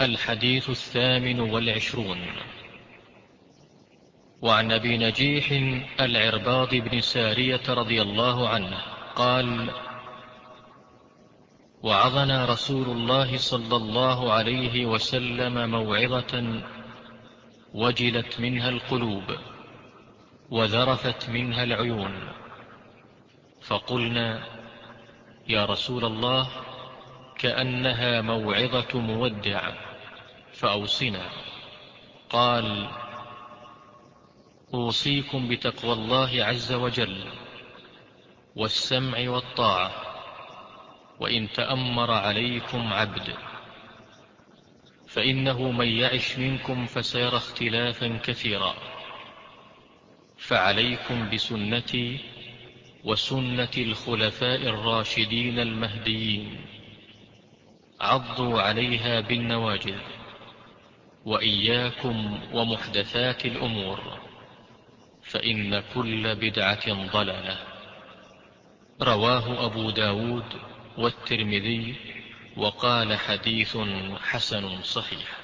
الحديث الثامن والعشرون. وعن أبي نجيح العرباض بن سارية رضي الله عنه قال وعظنا رسول الله صلى الله عليه وسلم موعظة وجلت منها القلوب وذرفت منها العيون. فقلنا يا رسول الله كأنها موعظة مودع. فأوصنا قال أوصيكم بتقوى الله عز وجل والسمع والطاعة وإن تأمر عليكم عبد. فإنه من يعش منكم فسيرى اختلافا كثيرا. فعليكم بسنتي وسنة الخلفاء الراشدين المهديين. عضوا عليها بالنواجذ وإياكم ومحدثات الأمور فإن كل بدعة ضلالة. رواه أبو داود والترمذي وقال حديث حسن صحيح.